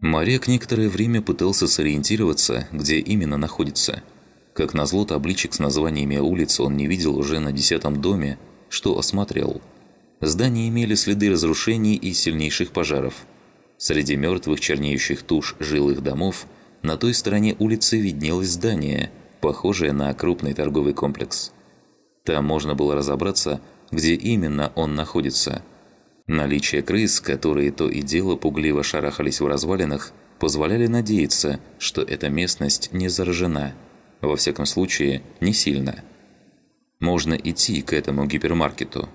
Моряк некоторое время пытался сориентироваться, где именно находится. Как назло, табличек с названиями улиц он не видел уже на десятом доме, что осмотрел. Здания имели следы разрушений и сильнейших пожаров. Среди мертвых чернеющих туш жилых домов на той стороне улицы виднелось здание, похожее на крупный торговый комплекс. Там можно было разобраться, где именно он находится – Наличие крыс, которые то и дело пугливо шарахались в развалинах, позволяли надеяться, что эта местность не заражена. Во всяком случае, не сильно. Можно идти к этому гипермаркету.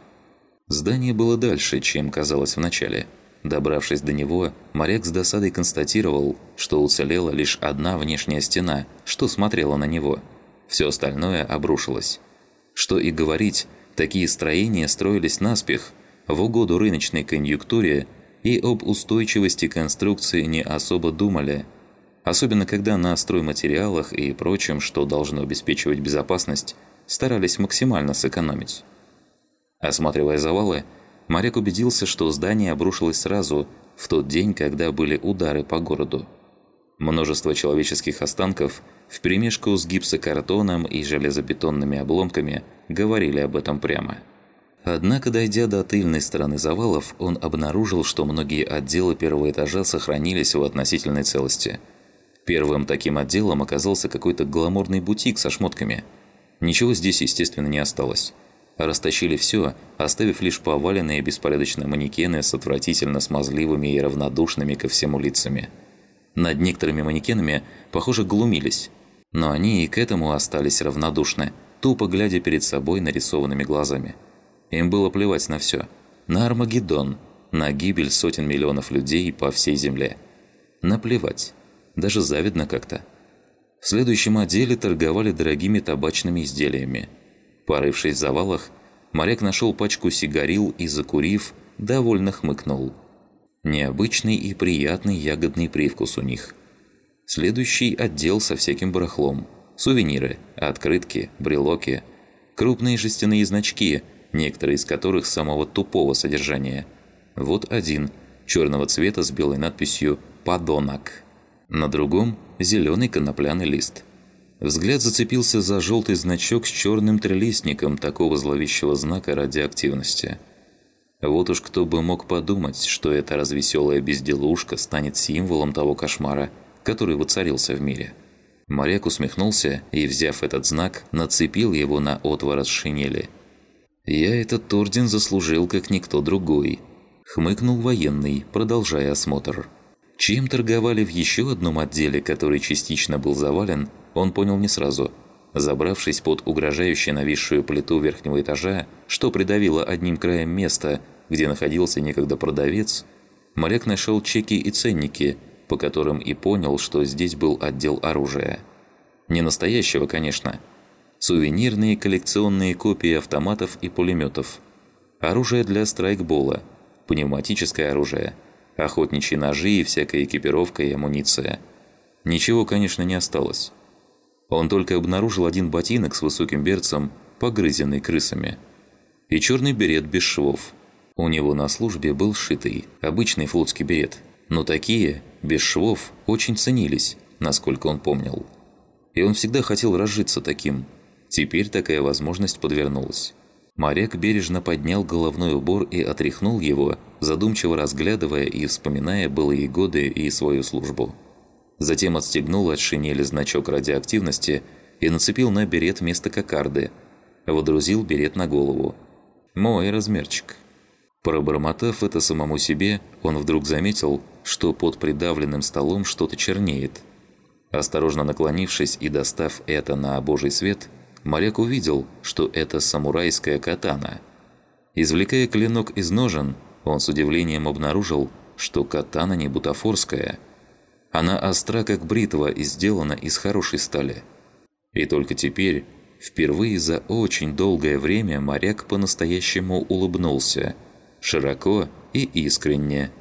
Здание было дальше, чем казалось вначале. Добравшись до него, моряк с досадой констатировал, что уцелела лишь одна внешняя стена, что смотрела на него. Все остальное обрушилось. Что и говорить, такие строения строились наспех – в угоду рыночной конъюнктуре и об устойчивости конструкции не особо думали, особенно когда на стройматериалах и прочем, что должно обеспечивать безопасность, старались максимально сэкономить. Осматривая завалы, моряк убедился, что здание обрушилось сразу, в тот день, когда были удары по городу. Множество человеческих останков вперемешку с гипсокартоном и железобетонными обломками говорили об этом прямо – Однако, дойдя до тыльной стороны завалов, он обнаружил, что многие отделы первого этажа сохранились в относительной целости. Первым таким отделом оказался какой-то гламурный бутик со шмотками. Ничего здесь, естественно, не осталось. Растащили все, оставив лишь поваленные беспорядочно манекены с отвратительно смазливыми и равнодушными ко всему лицами. Над некоторыми манекенами, похоже, глумились. Но они и к этому остались равнодушны, тупо глядя перед собой нарисованными глазами – им было плевать на все. На Армагеддон, на гибель сотен миллионов людей по всей Земле. Наплевать. Даже завидно как-то. В следующем отделе торговали дорогими табачными изделиями. Порывшись в завалах, моряк нашел пачку сигарил и, закурив, довольно хмыкнул. Необычный и приятный ягодный привкус у них. Следующий отдел со всяким барахлом. Сувениры, открытки, брелоки, крупные жестяные значки – некоторые из которых самого тупого содержания. Вот один, черного цвета с белой надписью «Подонок». На другом – зеленый конопляный лист. Взгляд зацепился за желтый значок с черным трелистником такого зловещего знака радиоактивности. Вот уж кто бы мог подумать, что эта развеселая безделушка станет символом того кошмара, который воцарился в мире. Моряк усмехнулся и, взяв этот знак, нацепил его на отворот шинели – «Я этот орден заслужил, как никто другой», – хмыкнул военный, продолжая осмотр. Чем торговали в еще одном отделе, который частично был завален, он понял не сразу. Забравшись под угрожающе нависшую плиту верхнего этажа, что придавило одним краем место, где находился некогда продавец, моряк нашел чеки и ценники, по которым и понял, что здесь был отдел оружия. Не настоящего, конечно – сувенирные коллекционные копии автоматов и пулеметов, оружие для страйкбола, пневматическое оружие, охотничьи ножи и всякая экипировка и амуниция. Ничего, конечно, не осталось. Он только обнаружил один ботинок с высоким берцем, погрызенный крысами, и черный берет без швов. У него на службе был сшитый, обычный флотский берет, но такие, без швов, очень ценились, насколько он помнил. И он всегда хотел разжиться таким – Теперь такая возможность подвернулась. Моряк бережно поднял головной убор и отряхнул его, задумчиво разглядывая и вспоминая былые годы и свою службу. Затем отстегнул от шинели значок радиоактивности и нацепил на берет вместо кокарды. Водрузил берет на голову. «Мой размерчик». Пробормотав это самому себе, он вдруг заметил, что под придавленным столом что-то чернеет. Осторожно наклонившись и достав это на божий свет – моряк увидел, что это самурайская катана. Извлекая клинок из ножен, он с удивлением обнаружил, что катана не бутафорская. Она остра, как бритва, и сделана из хорошей стали. И только теперь, впервые за очень долгое время, моряк по-настоящему улыбнулся. Широко и искренне –